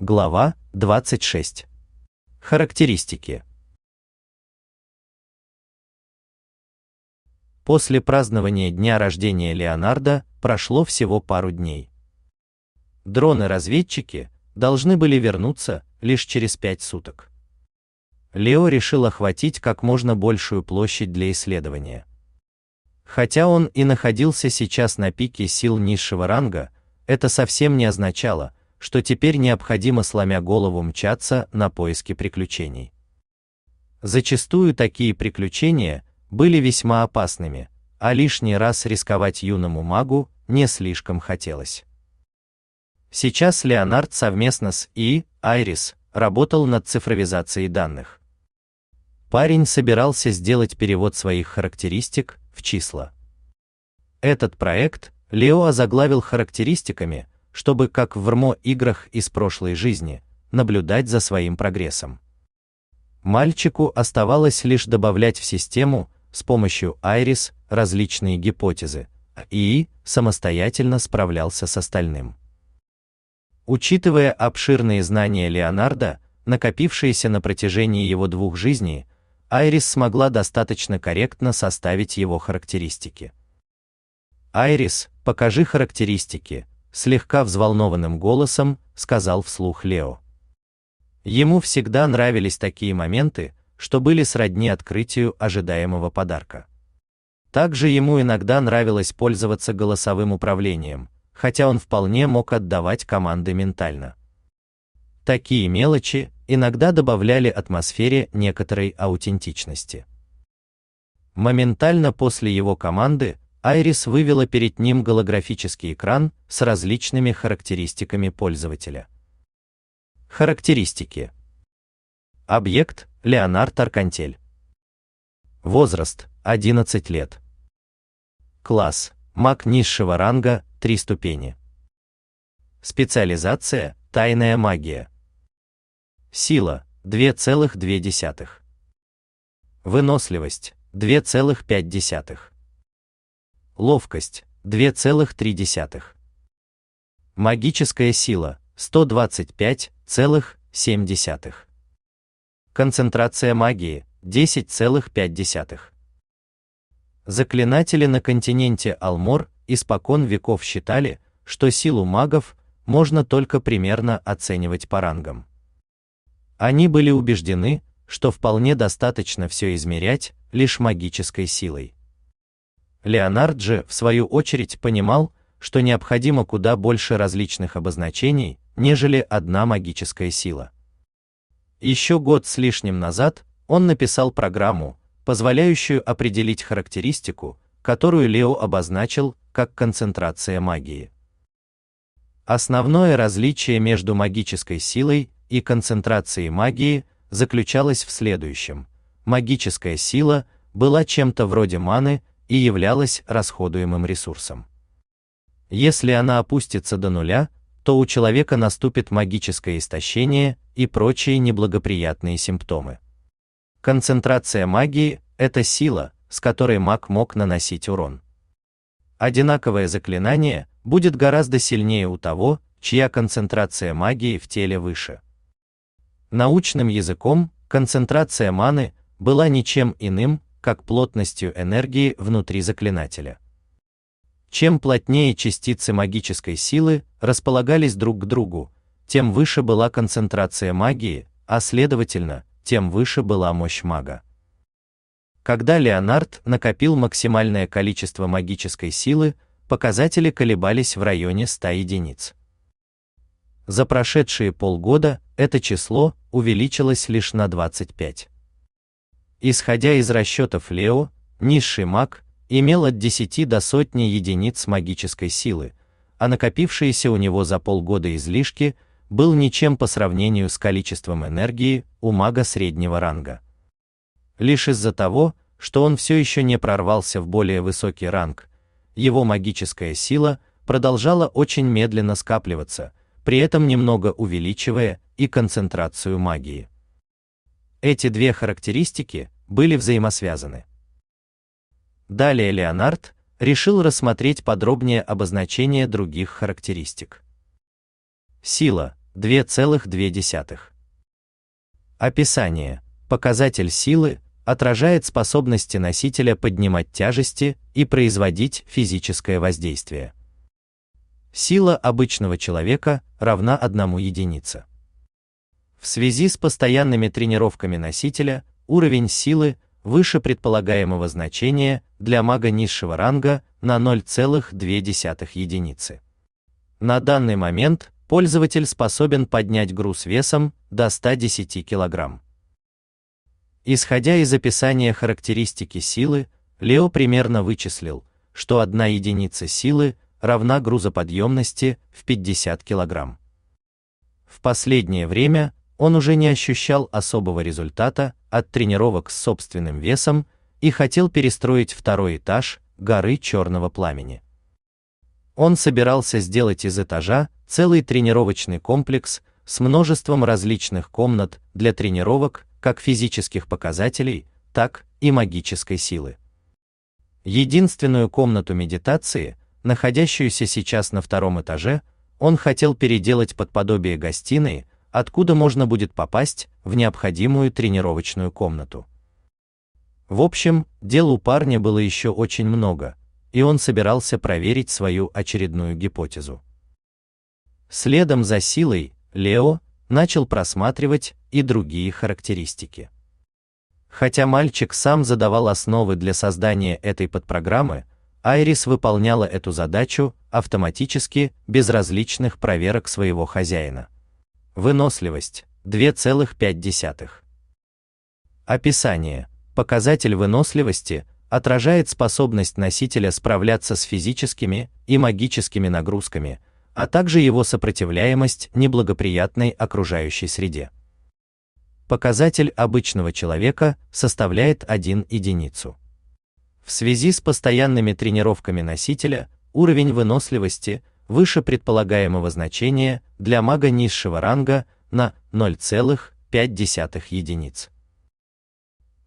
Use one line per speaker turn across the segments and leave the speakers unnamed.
Глава 26. Характеристики. После празднования дня рождения Леонардо прошло всего пару дней. Дроны-разведчики должны были вернуться лишь через пять суток. Лео решил охватить как можно большую площадь для исследования. Хотя он и находился сейчас на пике сил низшего ранга, это совсем не означало, что теперь необходимо сломя голову мчаться на поиски приключений. Зачастую такие приключения были весьма опасными, а лишний раз рисковать юному магу не слишком хотелось. Сейчас Леонард совместно с И. Айрис работал над цифровизацией данных. Парень собирался сделать перевод своих характеристик в числа. Этот проект Лео озаглавил характеристиками, чтобы, как в РМО-играх из прошлой жизни, наблюдать за своим прогрессом. Мальчику оставалось лишь добавлять в систему с помощью Айрис различные гипотезы, ИИ самостоятельно справлялся с остальным. Учитывая обширные знания Леонардо, накопившиеся на протяжении его двух жизней, Айрис смогла достаточно корректно составить его характеристики. Айрис, покажи характеристики, слегка взволнованным голосом сказал вслух Лео. Ему всегда нравились такие моменты, что были сродни открытию ожидаемого подарка. Также ему иногда нравилось пользоваться голосовым управлением, хотя он вполне мог отдавать команды ментально. Такие мелочи иногда добавляли атмосфере некоторой аутентичности. Моментально после его команды Айрис вывела перед ним голографический экран с различными характеристиками пользователя. Характеристики. Объект Леонард Аркантель. Возраст 11 лет. Класс маг низшего ранга 3 ступени. Специализация тайная магия. Сила 2,2. Выносливость 2,5. Ловкость 2,3. Магическая сила 125,7. Концентрация магии 10,5. Заклинатели на континенте Алмор испокон веков считали, что силу магов можно только примерно оценивать по рангам. Они были убеждены, что вполне достаточно все измерять лишь магической силой. Леонард же, в свою очередь, понимал, что необходимо куда больше различных обозначений, нежели одна магическая сила. Еще год с лишним назад он написал программу, позволяющую определить характеристику, которую Лео обозначил как концентрация магии. Основное различие между магической силой и концентрацией магии заключалось в следующем: магическая сила была чем-то вроде маны, и являлась расходуемым ресурсом. Если она опустится до нуля, то у человека наступит магическое истощение и прочие неблагоприятные симптомы. Концентрация магии это сила, с которой маг мог наносить урон. Одинаковое заклинание будет гораздо сильнее у того, чья концентрация магии в теле выше. Научным языком концентрация маны была ничем иным, как плотностью энергии внутри заклинателя. Чем плотнее частицы магической силы располагались друг к другу, тем выше была концентрация магии, а следовательно, тем выше была мощь мага. Когда Леонард накопил максимальное количество магической силы, показатели колебались в районе 100 единиц. За прошедшие полгода это число увеличилось лишь на 25. Исходя из расчетов Лео, низший маг имел от 10 до сотни единиц магической силы, а накопившиеся у него за полгода излишки был ничем по сравнению с количеством энергии у мага среднего ранга. Лишь из-за того, что он все еще не прорвался в более высокий ранг, его магическая сила продолжала очень медленно скапливаться, при этом немного увеличивая и концентрацию магии. Эти две характеристики были взаимосвязаны. Далее Леонард решил рассмотреть подробнее обозначение других характеристик. Сила 2,2. Описание. Показатель силы отражает способности носителя поднимать тяжести и производить физическое воздействие. Сила обычного человека равна одному единице. В связи с постоянными тренировками носителя уровень силы выше предполагаемого значения для мага низшего ранга на 0,2 единицы. На данный момент пользователь способен поднять груз весом до 110 кг. Исходя из описания характеристики силы, Лео примерно вычислил, что одна единица силы равна грузоподъемности в 50 кг. В последнее время он уже не ощущал особого результата от тренировок с собственным весом и хотел перестроить второй этаж горы черного пламени. Он собирался сделать из этажа целый тренировочный комплекс с множеством различных комнат для тренировок как физических показателей, так и магической силы. Единственную комнату медитации, находящуюся сейчас на втором этаже, он хотел переделать под подобие гостиной, откуда можно будет попасть в необходимую тренировочную комнату. В общем, дел у парня было еще очень много, и он собирался проверить свою очередную гипотезу. Следом за силой Лео начал просматривать и другие характеристики. Хотя мальчик сам задавал основы для создания этой подпрограммы, Айрис выполняла эту задачу автоматически без различных проверок своего хозяина. Выносливость 2,5. Описание. Показатель выносливости отражает способность носителя справляться с физическими и магическими нагрузками, а также его сопротивляемость неблагоприятной окружающей среде. Показатель обычного человека составляет 1 единицу. В связи с постоянными тренировками носителя уровень выносливости выше предполагаемого значения для мага низшего ранга на 0,5 единиц.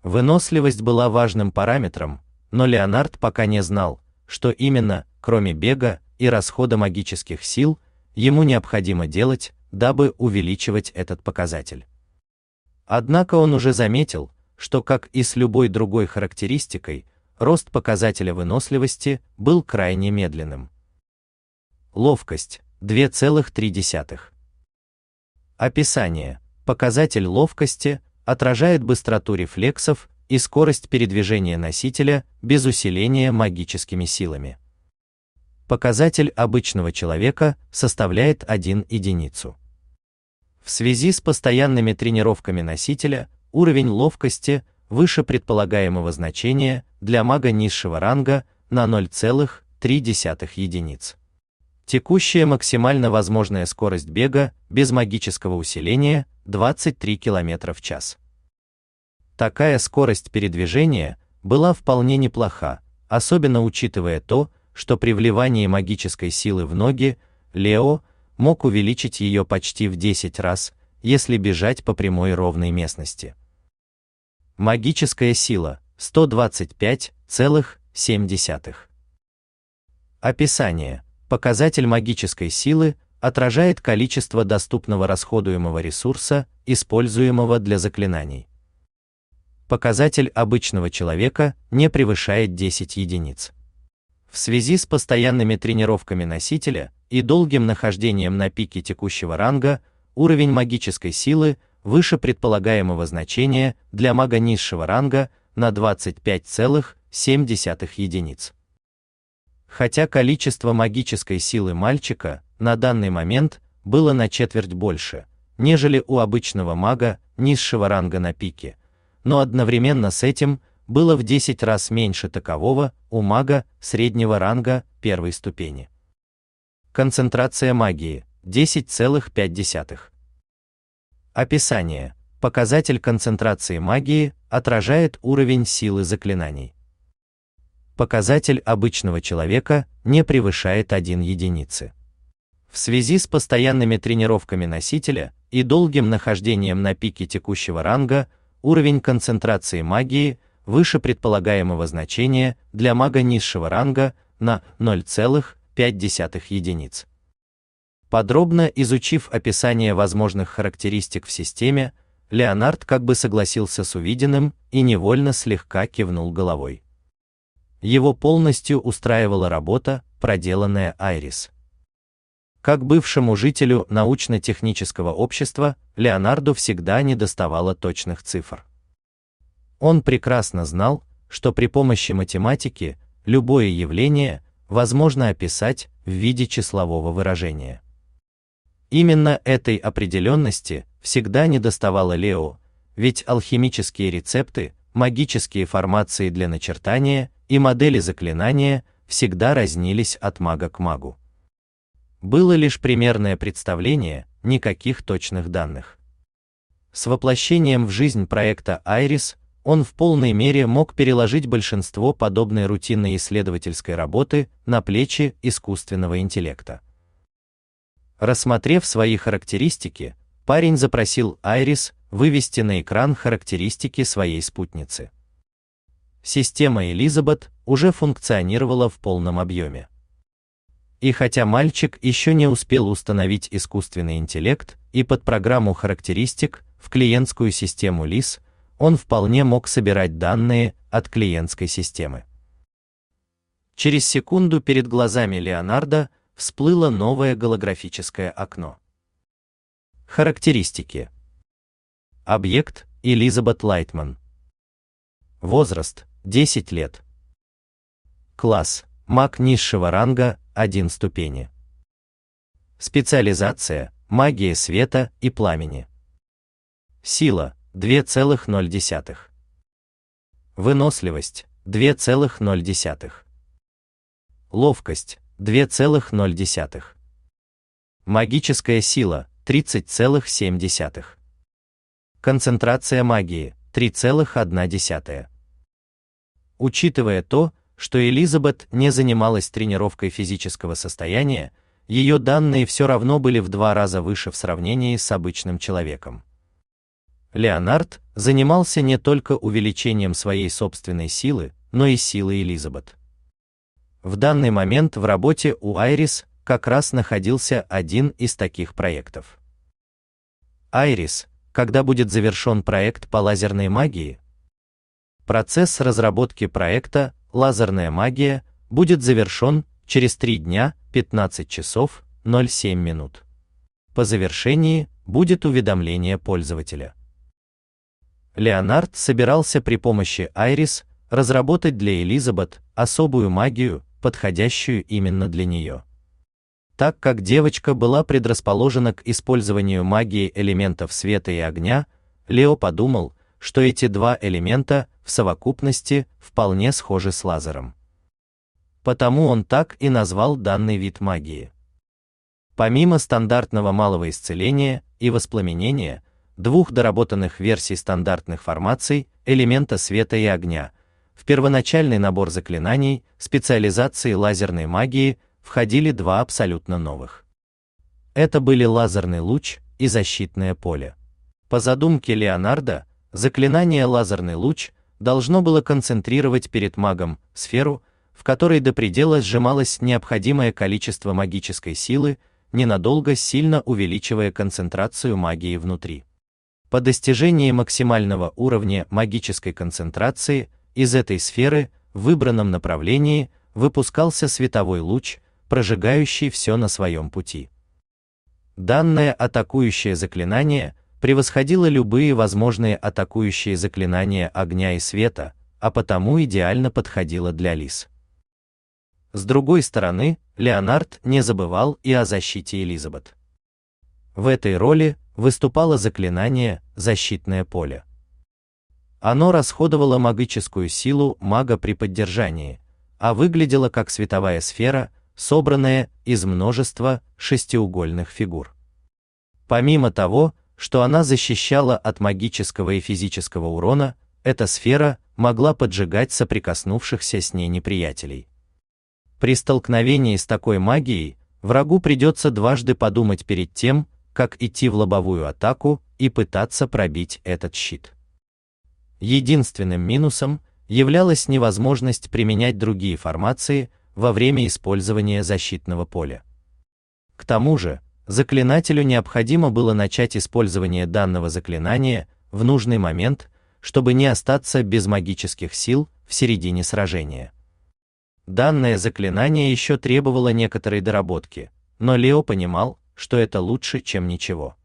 Выносливость была важным параметром, но Леонард пока не знал, что именно, кроме бега и расхода магических сил ему необходимо делать, дабы увеличивать этот показатель. Однако он уже заметил, что как и с любой другой характеристикой, рост показателя выносливости был крайне медленным. Ловкость 2,3. Описание. Показатель ловкости отражает быстроту рефлексов и скорость передвижения носителя без усиления магическими силами показатель обычного человека составляет 1 единицу. В связи с постоянными тренировками носителя уровень ловкости выше предполагаемого значения для мага низшего ранга на 0,3 единиц. Текущая максимально возможная скорость бега без магического усиления 23 км в час. Такая скорость передвижения была вполне неплоха, особенно учитывая то, что при вливании магической силы в ноги Лео мог увеличить ее почти в 10 раз, если бежать по прямой ровной местности. Магическая сила 125,7. Описание. Показатель магической силы отражает количество доступного расходуемого ресурса, используемого для заклинаний. Показатель обычного человека не превышает 10 единиц. В связи с постоянными тренировками носителя и долгим нахождением на пике текущего ранга, уровень магической силы выше предполагаемого значения для мага низшего ранга на 25,7 единиц. Хотя количество магической силы мальчика на данный момент было на четверть больше, нежели у обычного мага низшего ранга на пике, но одновременно с этим было в 10 раз меньше такового у мага среднего ранга первой ступени. Концентрация магии 10,5. Описание. Показатель концентрации магии отражает уровень силы заклинаний. Показатель обычного человека не превышает 1 единицы. В связи с постоянными тренировками носителя и долгим нахождением на пике текущего ранга, уровень концентрации магии – выше предполагаемого значения для мага низшего ранга на 0,5 единиц. Подробно изучив описание возможных характеристик в системе, Леонард как бы согласился с увиденным и невольно слегка кивнул головой. Его полностью устраивала работа, проделанная Айрис. Как бывшему жителю научно-технического общества, Леонарду всегда недоставало точных цифр. Он прекрасно знал, что при помощи математики любое явление возможно описать в виде числового выражения. Именно этой определенности всегда недоставало Лео, ведь алхимические рецепты, магические формации для начертания и модели заклинания всегда разнились от мага к магу. Было лишь примерное представление, никаких точных данных. С воплощением в жизнь проекта Айрис он в полной мере мог переложить большинство подобной рутинной исследовательской работы на плечи искусственного интеллекта. Рассмотрев свои характеристики, парень запросил Айрис вывести на экран характеристики своей спутницы. Система Элизабет уже функционировала в полном объеме. И хотя мальчик еще не успел установить искусственный интеллект и под программу характеристик в клиентскую систему LIS, он вполне мог собирать данные от клиентской системы. Через секунду перед глазами Леонардо всплыло новое голографическое окно. Характеристики. Объект Элизабет Лайтман. Возраст 10 лет. Класс маг низшего ранга 1 ступени. Специализация магия света и пламени. Сила 2,0. Выносливость 2,0. Ловкость 2,0. Магическая сила 30,7. Концентрация магии 3,1. Учитывая то, что Элизабет не занималась тренировкой физического состояния, ее данные все равно были в два раза выше в сравнении с обычным человеком. Леонард занимался не только увеличением своей собственной силы, но и силы Элизабет. В данный момент в работе у Айрис как раз находился один из таких проектов. Айрис, когда будет завершен проект по лазерной магии? Процесс разработки проекта «Лазерная магия» будет завершен через 3 дня 15 часов 07 минут. По завершении будет уведомление пользователя. Леонард собирался при помощи Айрис разработать для Элизабет особую магию, подходящую именно для нее. Так как девочка была предрасположена к использованию магии элементов света и огня, Лео подумал, что эти два элемента совокупности вполне схожи с лазером. Потому он так и назвал данный вид магии. Помимо стандартного малого исцеления и воспламенения, двух доработанных версий стандартных формаций элемента света и огня, в первоначальный набор заклинаний специализации лазерной магии входили два абсолютно новых. Это были лазерный луч и защитное поле. По задумке Леонардо, заклинание лазерный луч должно было концентрировать перед магом сферу, в которой до предела сжималось необходимое количество магической силы, ненадолго сильно увеличивая концентрацию магии внутри. По достижении максимального уровня магической концентрации из этой сферы в выбранном направлении выпускался световой луч, прожигающий все на своем пути. Данное атакующее заклинание превосходило любые возможные атакующие заклинания огня и света, а потому идеально подходило для лис. С другой стороны, Леонард не забывал и о защите Элизабет. В этой роли выступало заклинание «Защитное поле». Оно расходовало магическую силу мага при поддержании, а выглядело как световая сфера, собранная из множества шестиугольных фигур. Помимо того, что она защищала от магического и физического урона, эта сфера могла поджигать соприкоснувшихся с ней неприятелей. При столкновении с такой магией врагу придется дважды подумать перед тем, как идти в лобовую атаку и пытаться пробить этот щит. Единственным минусом являлась невозможность применять другие формации во время использования защитного поля. К тому же, Заклинателю необходимо было начать использование данного заклинания в нужный момент, чтобы не остаться без магических сил в середине сражения. Данное заклинание еще требовало некоторой доработки, но Лео понимал, что это лучше, чем ничего.